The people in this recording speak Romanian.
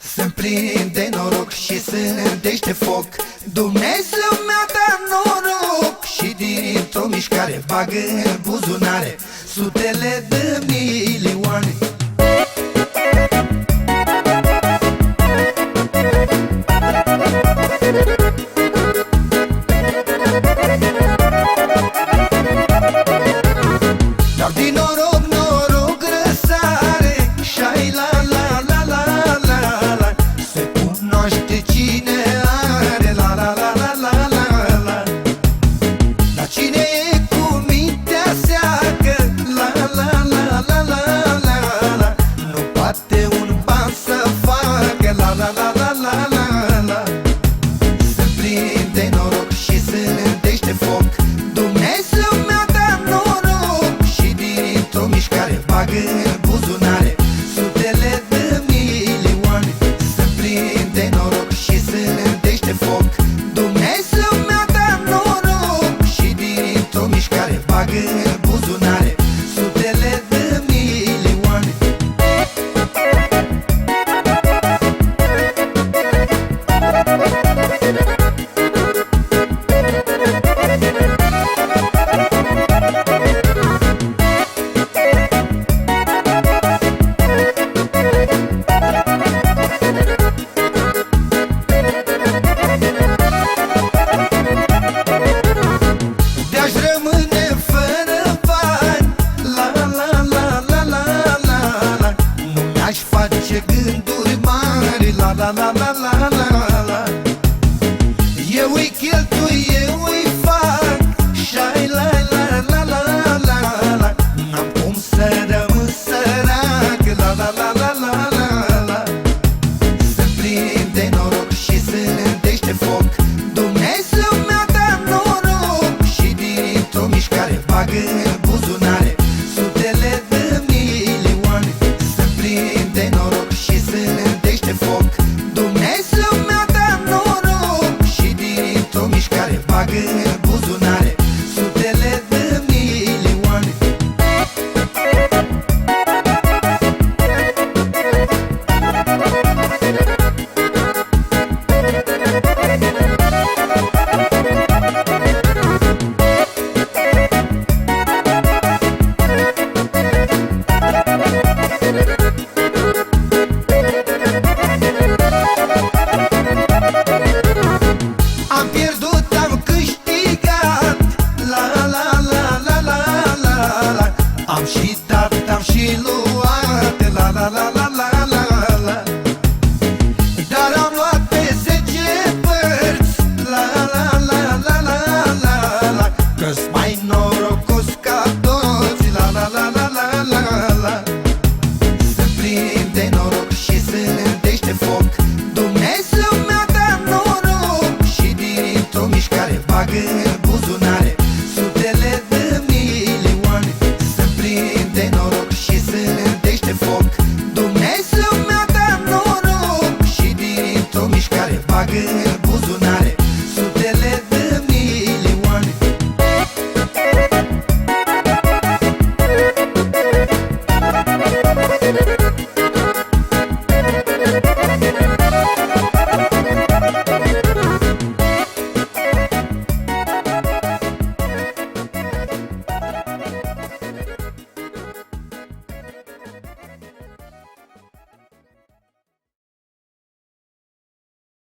Sunt plin de noroc și sunt dește foc. Dumnezeu mi-a dat noroc Și dintr-o mișcare bag în buzunare. Sutele de milioane la la la la la pague